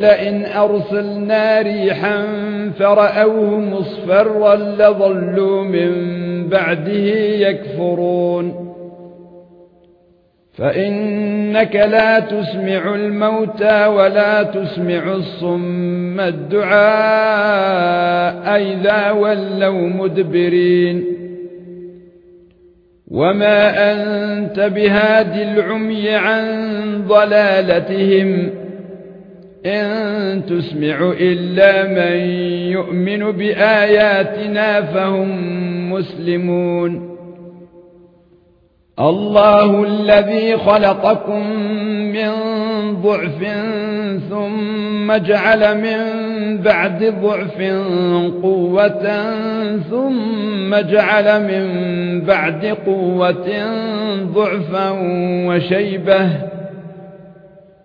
لئن أرسلنا ريحا فرأوه مصفرا لظلوا من بعده يكفرون. فإنك لا تسمع الموتى ولا تسمع الصم الدعاء إذا ولوا مدبرين. وما أنت بهاد العمي عن ضلالتهم. إن تسمع إلا من يؤمن بآياتنا فهم مسلمون. الله الذي خلقكم من ضعف ثم جعل من بعد ضعف قوة ثم جعل من بعد قوة ضعفا وشيبة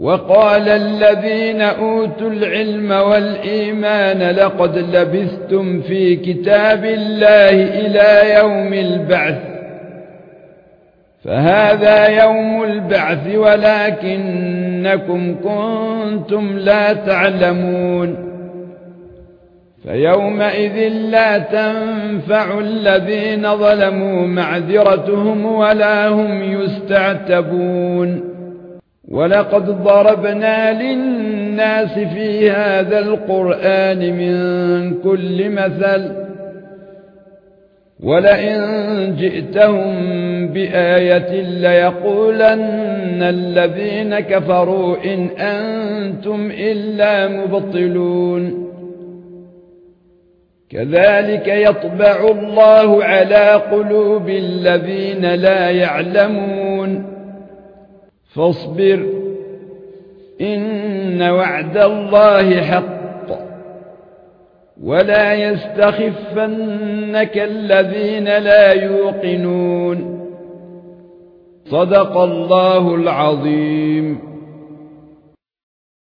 وقال الذين أوتوا العلم والإيمان لقد لبثتم في كتاب الله إلى يوم البعث. فهذا يوم البعث ولكنكم كنتم لا تعلمون. فيومئذ لا تنفع الذين ظلموا معذرتهم ولا هم يستعتبون. ولقد ضربنا للناس في هذا القرآن من كل مثل ولئن جئتهم بآية ليقولن الذين كفروا إن أنتم إلا مبطلون. كذلك يطبع الله على قلوب الذين لا يعلمون. فاصبر إن وعد الله حق. ولا يستخفنك الذين لا يوقنون. صدق الله العظيم.